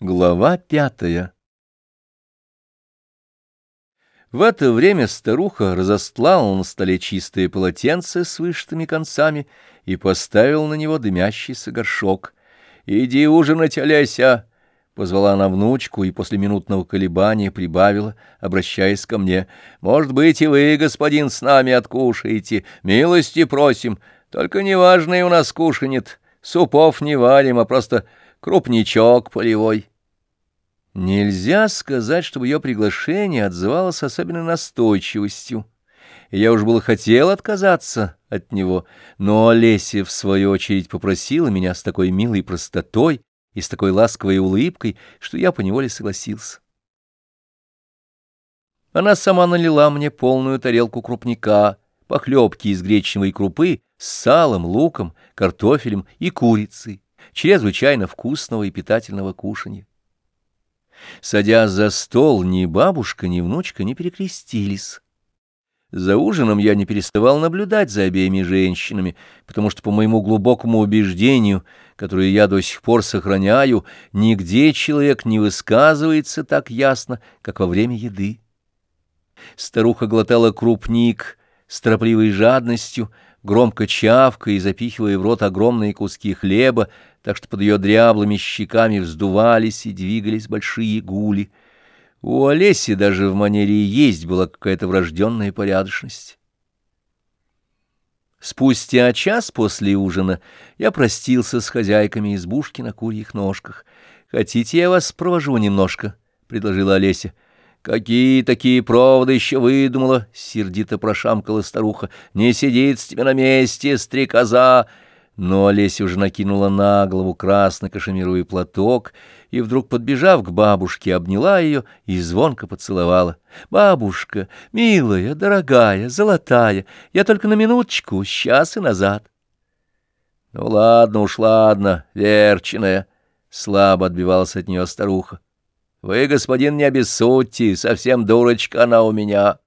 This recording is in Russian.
Глава пятая В это время старуха разостлала на столе чистое полотенце с вышитыми концами и поставила на него дымящийся горшок. «Иди ужинать, Олеся!» — позвала она внучку и после минутного колебания прибавила, обращаясь ко мне. «Может быть, и вы, господин, с нами откушаете. Милости просим. Только неважное у нас кушанет. Супов не варим, а просто крупничок полевой». Нельзя сказать, чтобы ее приглашение отзывалось особенно настойчивостью. я уж было хотел отказаться от него, но Олеся, в свою очередь, попросила меня с такой милой простотой и с такой ласковой улыбкой, что я поневоле согласился. Она сама налила мне полную тарелку крупника, похлебки из гречневой крупы с салом, луком, картофелем и курицей чрезвычайно вкусного и питательного кушанья. Садясь за стол, ни бабушка, ни внучка не перекрестились. За ужином я не переставал наблюдать за обеими женщинами, потому что, по моему глубокому убеждению, которое я до сих пор сохраняю, нигде человек не высказывается так ясно, как во время еды. Старуха глотала крупник с торопливой жадностью, громко чавкая и запихивая в рот огромные куски хлеба, так что под ее дряблыми щеками вздувались и двигались большие гули. У Олеси даже в манере есть была какая-то врожденная порядочность. Спустя час после ужина я простился с хозяйками избушки на курьих ножках. «Хотите, я вас провожу немножко?» — предложила Олеся. «Какие такие проводы еще выдумала?» — сердито прошамкала старуха. «Не сидит с тебя на месте, стрекоза!» Но Олеся уже накинула на голову красный кашемировый платок и, вдруг подбежав к бабушке, обняла ее и звонко поцеловала. «Бабушка, милая, дорогая, золотая, я только на минуточку, сейчас и назад». «Ну ладно уж, ладно, верченая», — слабо отбивалась от нее старуха. Вы, господин, не обессудьте, совсем дурочка она у меня.